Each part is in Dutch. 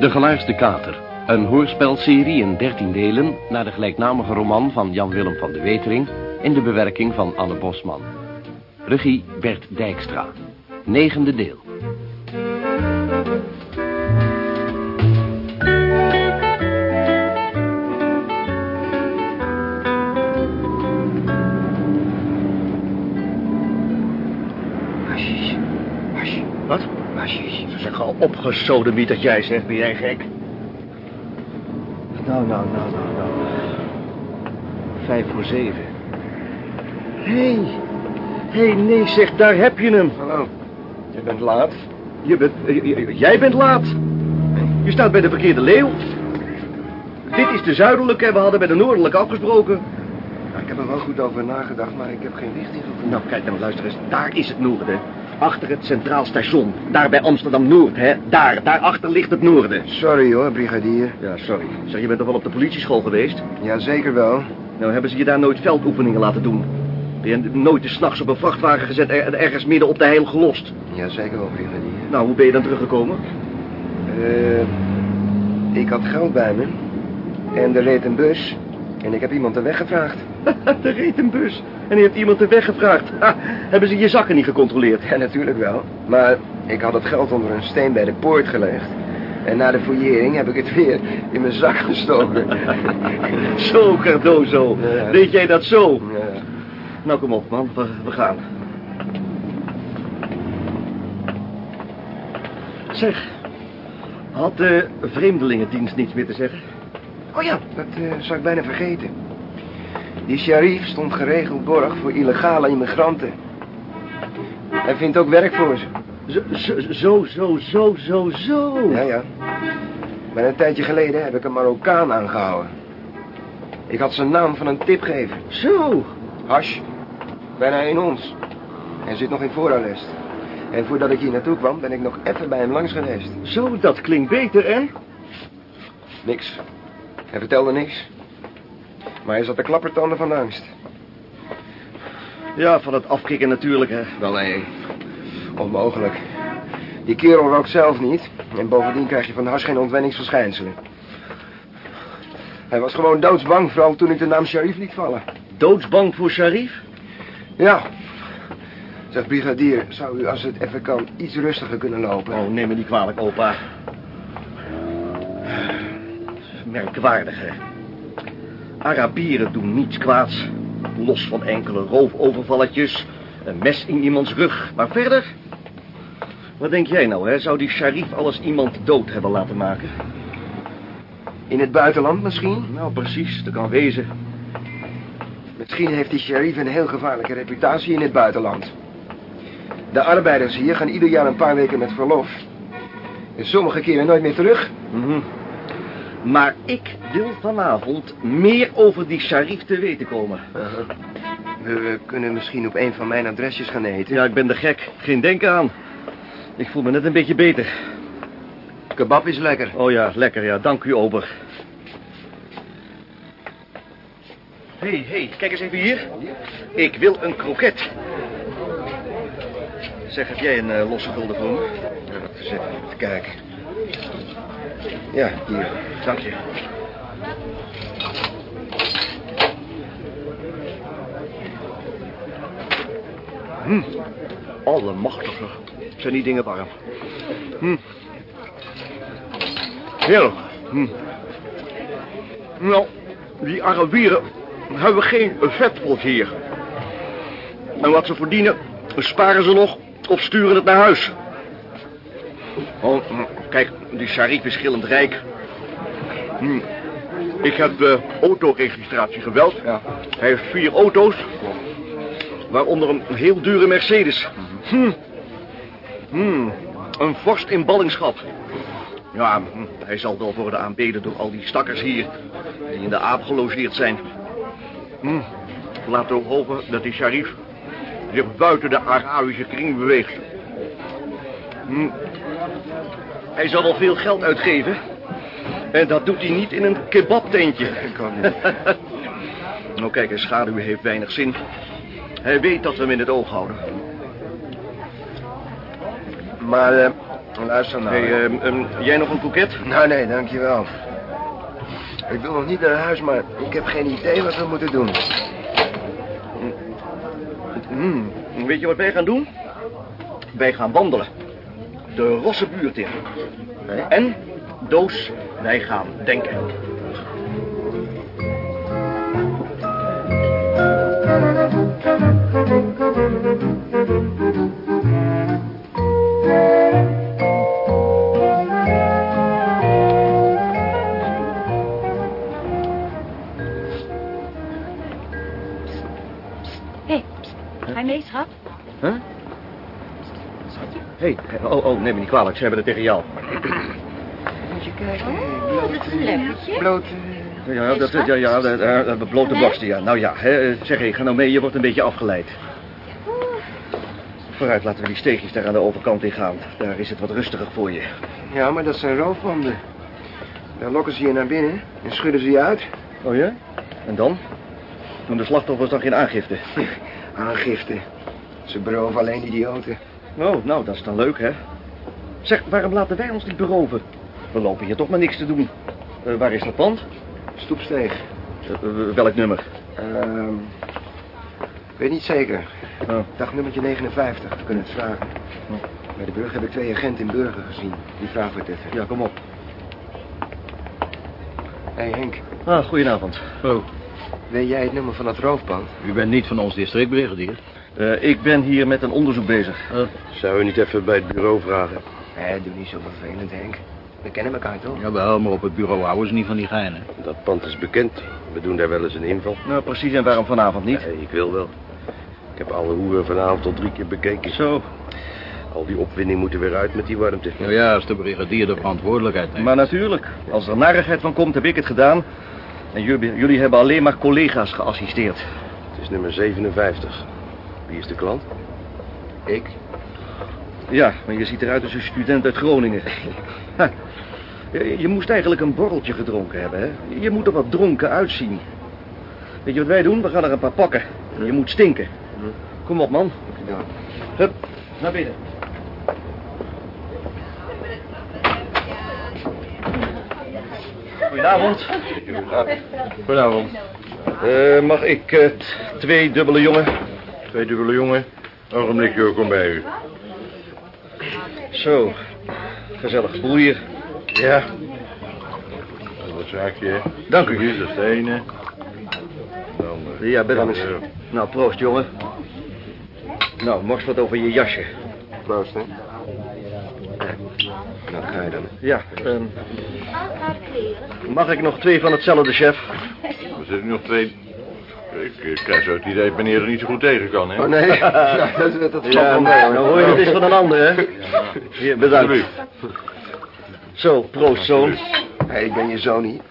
De Gelaarste Kater. Een hoorspelserie in 13 delen... naar de gelijknamige roman van Jan-Willem van de Wetering... in de bewerking van Anne Bosman. Regie Bert Dijkstra. Negende deel. Dat jij zegt. Ben jij gek? Nou, nou, nou, nou, nou. Vijf voor zeven. Hé. Hey. Hé, hey, nee, zeg, daar heb je hem. Hallo. Je bent laat. Je bent, j- j- jij bent laat. Je staat bij de verkeerde leeuw. Dit is de zuidelijke en we hadden bij de noordelijke afgesproken. Nou, ik heb er wel goed over nagedacht, maar ik heb geen richting gevoeld. Nou, kijk dan, luister eens. Daar is het noorden. Achter het Centraal Station. Daar bij Amsterdam-Noord, hè. Daar, daarachter ligt het noorden. Sorry hoor, brigadier. Ja, sorry. Zeg, je bent toch wel op de politieschool geweest? Ja, zeker wel. Nou, hebben ze je daar nooit veldoefeningen laten doen? Ben je nooit de s'nachts op een vrachtwagen gezet en ergens midden op de heil gelost? Ja, zeker wel, brigadier. Nou, hoe ben je dan teruggekomen? Eh, ik had geld bij me. En er reed een bus. En ik heb iemand de weg gevraagd. er reed een bus en die heeft iemand de weg gevraagd. Ha, hebben ze je zakken niet gecontroleerd? Ja, natuurlijk wel. Maar ik had het geld onder een steen bij de poort gelegd. En na de fouillering heb ik het weer in mijn zak gestoken. zo, Cardozo. Ja. Deed jij dat zo? Ja. Nou, kom op, man. We, we gaan. Zeg, had de vreemdelingendienst niets meer te zeggen? Oh ja, dat eh, zou ik bijna vergeten. Die sheriff stond geregeld borg voor illegale immigranten. Hij vindt ook werk voor ze. Zo, zo, zo, zo, zo, zo. Ja, ja. Maar een tijdje geleden heb ik een Marokkaan aangehouden. Ik had zijn naam van een tip gegeven. Zo. Hash. Bijna een ons. Hij zit nog in voorarrest. En voordat ik hier naartoe kwam, ben ik nog even bij hem langs geweest. Zo, dat klinkt beter, hè? Niks. Hij vertelde niks. Maar hij zat de klappertanden van de angst. Ja, van het afkicken natuurlijk, hè. Wel nee. Onmogelijk. Die kerel rookt zelf niet. En bovendien krijg je van hash geen ontwenningsverschijnselen. Hij was gewoon doodsbang, vooral toen ik de naam Sharif liet vallen. Doodsbang voor Sharif? Ja. Zeg, brigadier, zou u als het even kan iets rustiger kunnen lopen? Oh, neem me niet kwalijk, opa. Merkwaardig, hè. Arabieren doen niets kwaads. Los van enkele roofovervalletjes, een mes in iemands rug. Maar verder... Wat denk jij nou, hè? Zou die Sharif alles iemand dood hebben laten maken? In het buitenland misschien? Nou, precies, dat kan wezen. Misschien heeft die sheriff een heel gevaarlijke reputatie in het buitenland. De arbeiders hier gaan ieder jaar een paar weken met verlof. En sommige keren nooit meer terug. Mhm. Maar ik wil vanavond meer over die Sharif te weten komen. We, we kunnen misschien op een van mijn adresjes gaan eten. Ja, ik ben de gek. Geen denken aan. Ik voel me net een beetje beter. Kebab is lekker. Oh ja, lekker ja. Dank u, ober. Hé, hey, hey, kijk eens even hier. Ik wil een kroket. Zeg, heb jij een eh, losse gulden voor me? Ja. Even kijken. Ja, hier. Dank je. Hm. Allemachtige. Zijn die dingen warm. Hm. Heerlijk. Hm. Nou, die Arabieren hebben geen vetpot hier. En wat ze verdienen, sparen ze nog of sturen het naar huis. Oh, hm, kijk, die Sharif is schillend rijk. Hm. Ik heb de autoregistratie gebeld. Ja. Hij heeft vier auto's. Waaronder een heel dure Mercedes. Hm. Hm. Een vorst in ballingschap. Ja, hm, hij zal wel worden aanbeden door al die stakkers hier... die in de aap gelogeerd zijn. Hm. Laten we hopen dat die Sharif zich buiten de Arabische kring beweegt. Hm. Hij zal wel veel geld uitgeven. En dat doet hij niet in een kebabtentje. Kan niet. Nou kijk, een schaduw heeft weinig zin. Hij weet dat we hem in het oog houden. Maar eh, Luister nou. Hey, ehm, ehm, jij nog een koeket? Nou, nee, dankjewel. Ik wil nog niet naar huis, maar ik heb geen idee wat we moeten doen. Hmm, weet je wat wij gaan doen? Wij gaan wandelen. De Rosse buurt in. En, Doos, wij gaan denken. Hé, hey, ga je mee, schat? Huh? Hé, hey, oh, oh, neem me niet kwalijk, ze hebben het tegen jou. Moet je kijken. Oh, dat is een lekkertje. Bloot. Ja, dat, ja, ja, dat, dat blote borsten, ja. Nou ja, hè, zeg, hey, ga nou mee, je wordt een beetje afgeleid. Vooruit, laten we die steegjes daar aan de overkant in gaan. Daar is het wat rustiger voor je. Ja, maar dat zijn roofbanden. Daar lokken ze je naar binnen en schudden ze je uit. Oh ja? En dan? Doen de slachtoffers dan geen aangifte? Aangifte. Ze beroven alleen idioten. Oh, nou, dat is dan leuk, hè? Zeg, waarom laten wij ons niet beroven? We lopen hier toch maar niks te doen. Eh, waar is dat pand? Stoepsteeg. Eh, eh, welk nummer? Ehm weet niet zeker. Oh. Dagnummertje 59, we kunnen het vragen. Bij de burger heb ik twee agenten in Burger gezien. Die vragen we het even. Ja, kom op. Hé hey Henk, Ah, goedenavond. Oh, weet jij het nummer van dat roofpand? u bent niet van ons district, Eh, ik ben hier met een onderzoek bezig. Zou u niet even bij het bureau vragen? Hé, doe niet zo vervelend Henk. We kennen elkaar toch? Jawel, maar op het bureau houden ze niet van die geinen. Dat pand is bekend. We doen daar wel eens een inval. Nou, precies, en waarom vanavond niet? Nee, ik wil wel. Ik heb alle hoeren vanavond al drie keer bekeken. Zo, Al die opwinding moet er weer uit met die warmte. Nou ja, als de brigadier de verantwoordelijkheid neemt. maar natuurlijk. Als er narigheid van komt, heb ik het gedaan. En jullie, jullie hebben alleen maar collega's geassisteerd. Het is nummer 57. Wie is de klant? Ik? Ja, maar je ziet eruit als een student uit Groningen. Ha. Je, je moest eigenlijk een borreltje gedronken hebben, hè? Je moet er wat dronken uitzien. Weet je wat wij doen? We gaan er een paar pakken. Je moet stinken. Kom op, man. Ja. Hup, naar binnen. Goedenavond. Goedenavond. Eh, mag ik eh, twee dubbele jongen? Twee dubbele jongen. Ogenblikje, ik kom bij u. Zo, gezellig boel hier. Ja. Dat zaakje? Dank u. Hier, dat is de ene. Dan, eh, Ja, bedankt. Ja. Nou, proost, jongen. Nou, mors wat over je jasje. Proost, hè? Nou, ga je dan. Ja, ehm, mag ik nog twee van hetzelfde, chef? Er zitten nog twee... Ik eh, krijg zo het idee dat meneer er niet zo goed tegen kan, hè? Oh, nee. ja, dat, dat, dat valt Ja, wel mee, hoor. nou hoor je, het is van een ander, hè? Hier, bedankt. Zo, proost, zoon. Hé, ik ben je zoon niet.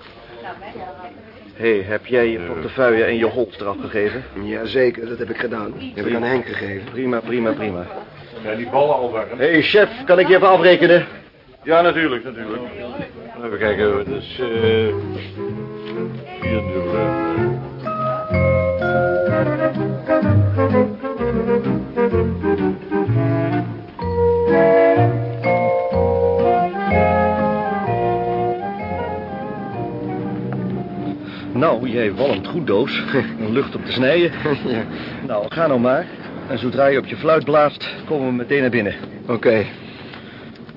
Hé, hey, heb jij je portefeuille en je holster afgegeven? Jazeker, dat heb ik gedaan. Die heb ik aan Henk gegeven. Prima, prima, prima. Zijn die ballen al warm? Hé, hey, chef, kan ik je even afrekenen? Ja, natuurlijk, natuurlijk. Even kijken, dat is... eh vier dubbele... Nou, jij walmt goed, Doos. Een lucht op te snijden. ja. Nou, ga nou maar. En zodra je op je fluit blaast, komen we meteen naar binnen. Oké.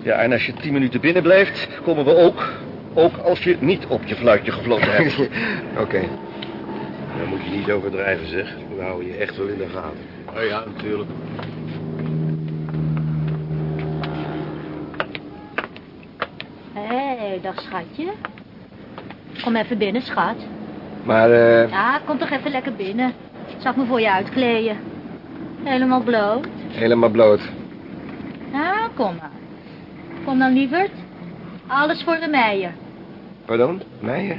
Ja, en als je tien minuten binnen blijft, komen we ook. Ook als je niet op je fluitje gefloten hebt. Oké. Moet je niet overdrijven, zeg. We houden je echt wel in de gaten. Oh ja, natuurlijk. Hé, hey, dag schatje. Kom even binnen, schat. Maar, eh... Ja, kom toch even lekker binnen. Zal ik me voor je uitkleden? Helemaal bloot. helemaal bloot. Ja, kom maar. Kom dan, lieverd. Alles voor de meijer. Pardon? Meijer?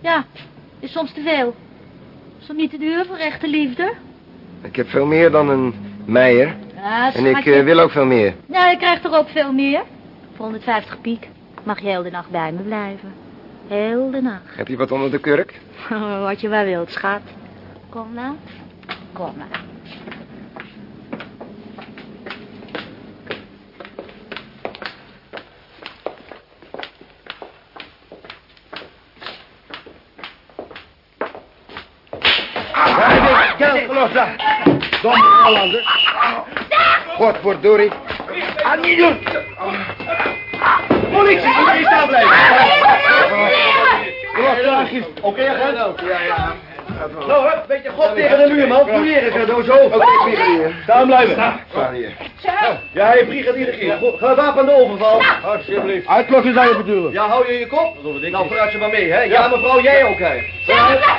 Ja, is soms te veel. Is dat niet te duur voor echte liefde? Ik heb veel meer dan een Meijer. Ja, En ik eh, wil ook veel meer. Nou, je krijgt er ook veel meer. Voor 150 piek mag je heel de nacht bij me blijven. Heel de nacht. Heb je wat onder de kurk? Wat je maar wilt, schat. Kom nou. Kom maar. Hollander. Godverdorie. Ah, niet doen. Politie, moet je staan blijven. Oké, agent? Ja, ja. Zo, hè, beetje god tegen de muur, man. Fouilleren, Cardozo. Oké, brigadier. Staan blijven. Staan hier. Ja, hij brigadier de Gier. Gewapende overval. Alsjeblieft. Uitklokken zou je bedoelen. Ja, hou je je kop? Nou, vooruit ze maar mee, hè. Ja, mevrouw, jij ook, hè.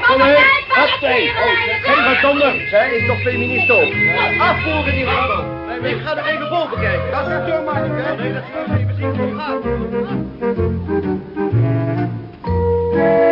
Kom heen. Huppatee. Oh, geen verstander. Zij is toch feminist ook. Afvoeren die vrouw. Ik ga er even boven kijken. Dat is zo makkelijk, hè. Nee, dat zullen we even zien hoe het gaat.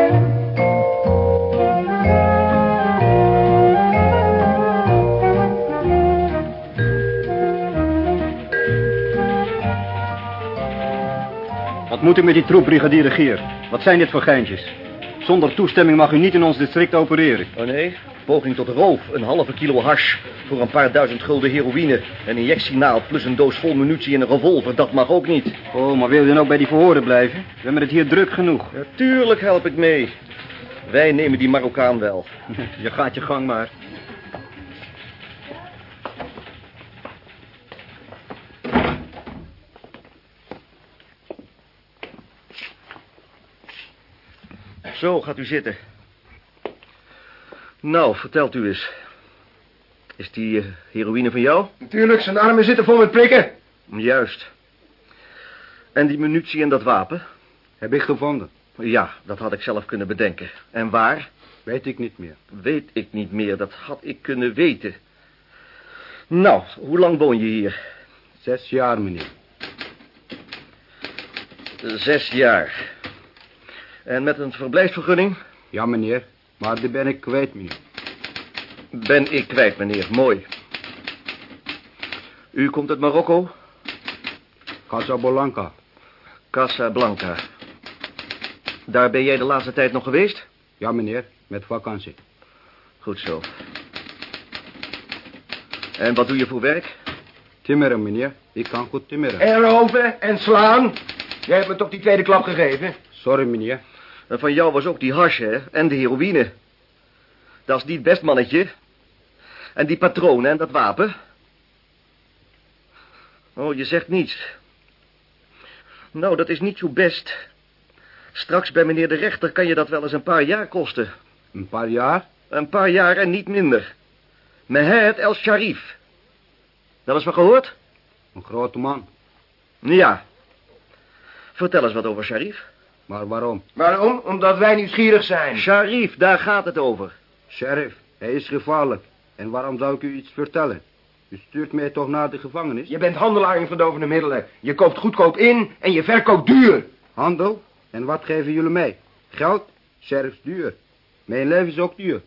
Wat moet u met die troep, brigadier? Wat zijn dit voor geintjes? Zonder toestemming mag u niet in ons district opereren. Oh nee, poging tot roof, een halve kilo hash voor een paar duizend gulden heroïne, een injectienaald plus een doos vol munitie en een revolver, dat mag ook niet. Oh, maar wil u dan ook bij die verhoren blijven? We hebben het hier druk genoeg. Natuurlijk help ik mee. Wij nemen die Marokkaan wel. Je gaat je gang maar. Zo, gaat u zitten. Nou, vertelt u eens. Is die eh, heroïne van jou? Natuurlijk, zijn armen zitten vol met prikken. Juist. En die munitie en dat wapen? Heb ik gevonden. Ja, dat had ik zelf kunnen bedenken. En waar? Weet ik niet meer. Weet ik niet meer, dat had ik kunnen weten. Nou, hoe lang woon je hier? Zes jaar, meneer. Zes jaar. En met een verblijfsvergunning? Ja, meneer. Maar die ben ik kwijt, meneer. Ben ik kwijt, meneer. Mooi. U komt uit Marokko? Casablanca. Casablanca. Daar ben jij de laatste tijd nog geweest? Ja, meneer. Met vakantie. Goed zo. En wat doe je voor werk? Timmeren, meneer. Ik kan goed timmeren. En roven en slaan. Jij hebt me toch die tweede klap gegeven? Sorry, meneer. En van jou was ook die hash, hè? En de heroïne. Dat is niet best, mannetje. En die patronen en dat wapen. Oh, je zegt niets. Nou, dat is niet zo best. Straks bij meneer de rechter kan je dat wel eens een paar jaar kosten. Een paar jaar? Een paar jaar en niet minder. Mehed El Sharif. Dat is wat gehoord? Een grote man. Ja. Vertel eens wat over Sharif. Maar waarom? Waarom? Omdat wij nieuwsgierig zijn. Sharif, daar gaat het over. Sheriff, hij is gevaarlijk. En waarom zou ik u iets vertellen? U stuurt mij toch naar de gevangenis? Je bent handelaar in verdovende middelen. Je koopt goedkoop in en je verkoopt duur. Handel? En wat geven jullie mij? Geld? Sheriff is duur. Mijn leven is ook duur.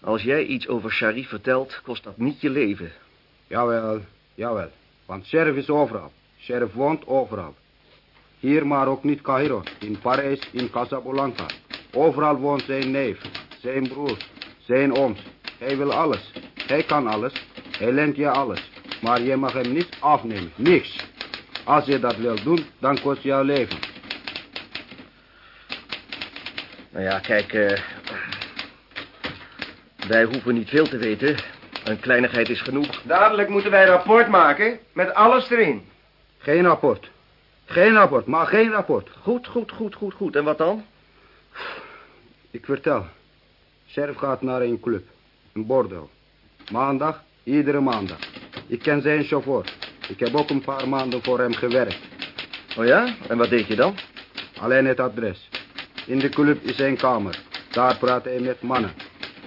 Als jij iets over Sharif vertelt, kost dat niet je leven. Jawel, jawel. Want sheriff is overal. Sheriff woont overal. Hier maar ook niet Cairo. In Parijs, in Casablanca. Overal woont zijn neef, zijn broer, zijn ooms. Hij wil alles. Hij kan alles. Hij lent je alles. Maar je mag hem niet afnemen. Niks. Als je dat wil doen, dan kost jouw leven. Nou ja, kijk, eh, wij hoeven niet veel te weten. Een kleinigheid is genoeg. Dadelijk moeten wij rapport maken met alles erin. Geen rapport. Geen rapport, maar geen rapport. Goed, goed, goed, goed, goed. En wat dan? Ik vertel. Sheriff gaat naar een club. Een bordel. Maandag, iedere maandag. Ik ken zijn chauffeur. Ik heb ook een paar maanden voor hem gewerkt. Oh ja? En wat deed je dan? Alleen het adres. In de club is zijn kamer. Daar praat hij met mannen.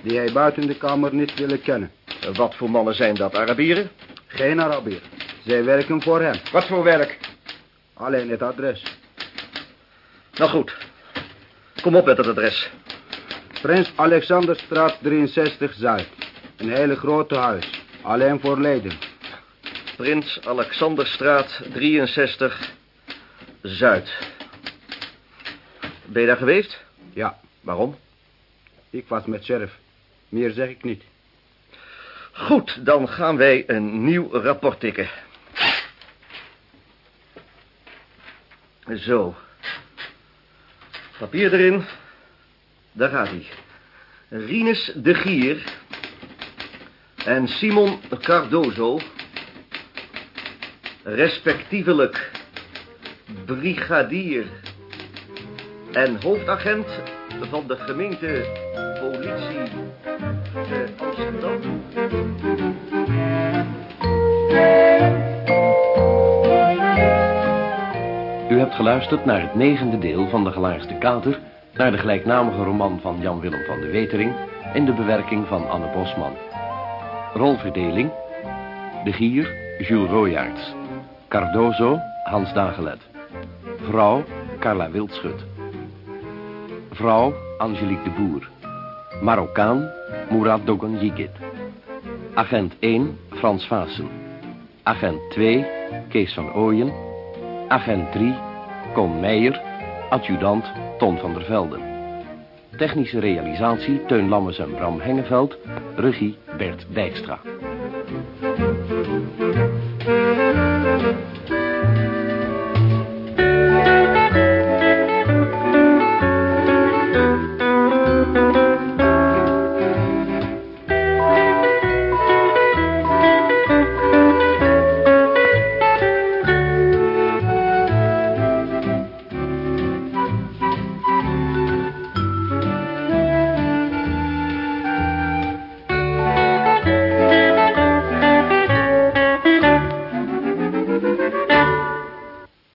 Die hij buiten de kamer niet willen kennen. En Wat voor mannen zijn dat? Arabieren? Geen Arabier. Zij werken voor hem. Wat voor werk? Alleen het adres. Nou goed. Kom op met het adres. Prins Alexanderstraat 63 Zuid. Een hele grote huis. Alleen voor leden. Prins Alexanderstraat 63 Zuid. Ben je daar geweest? Ja, Waarom? ik was met sheriff. Meer zeg ik niet. Goed, dan gaan wij een nieuw rapport tikken. Zo. Papier erin. Daar gaat hij. Rinus de Gier. en Simon Cardozo, respectievelijk brigadier en hoofdagent van de gemeente politie te Amsterdam. Geluisterd naar het negende deel van De Gelaarste Kater... naar de gelijknamige roman van Jan-Willem van de Wetering... in de bewerking van Anne Bosman. Rolverdeling... De Gier, Jules Royaerts. Cardozo, Hans Dagelet. Vrouw, Carla Wildschut. Vrouw, Angelique de Boer. Marokkaan, Mourad Dogon Yigit. Agent 1, Frans Vaassen. Agent 2, Kees van Ooyen. Agent 3, Con Meijer. Adjudant, Ton van der Velde. Technische realisatie, Teun Lammes en Bram Hengeveld. Regie, Bert Dijkstra.